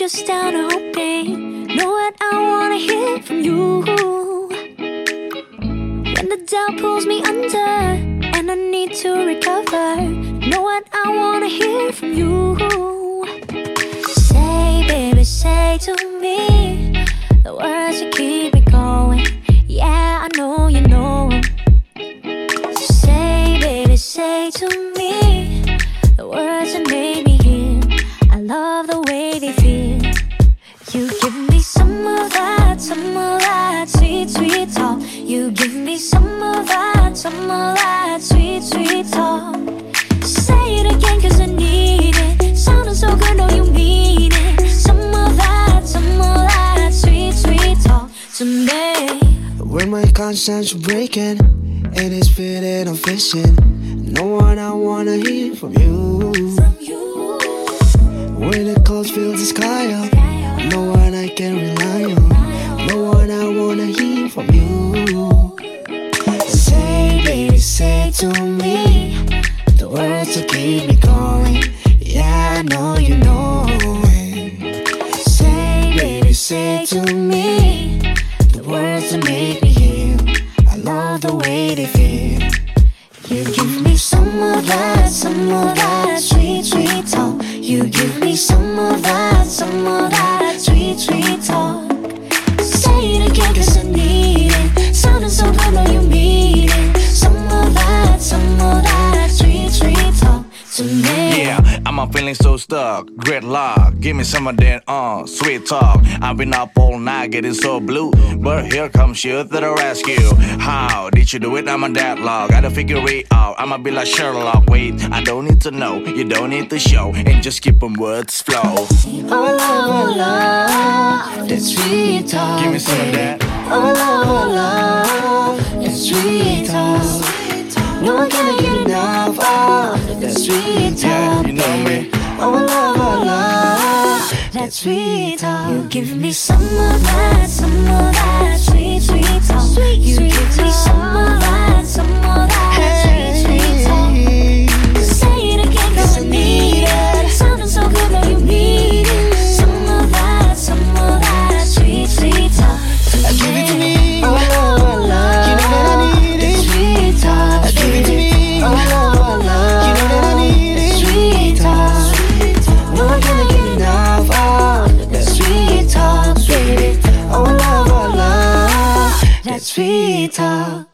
just down hoping. Know what I wanna hear from you. When the doubt pulls me under and I need to recover. Know what I wanna hear from you. Say, baby, say to me the words that keep me going. Yeah, I know you know. Say, baby, say to me Conscience breaking and it's feeling I'm fishing, no one I wanna hear from you. From you, When the clouds fill the sky up, no one I can rely on, no one I wanna hear from you. Say, baby, say to me the words that keep me going. Yeah, I know you know it. Say, baby, say to me the words that make You give me some of that, some of that sweet, sweet talk. You give me some of that, some of Yeah, I'm feeling so stuck. Great luck, give me some of that uh sweet talk. I've been up all night getting so blue, but here comes you to the rescue. How did you do it? I'm a deadlock. Gotta figure it out. I'ma be like Sherlock. Wait, I don't need to know, you don't need to show, and just keep them words flow. Oh, love, oh, love, that sweet talk. Give me some of that. Oh, love, oh, love, sweet talk. You give me some of that, some of that talk,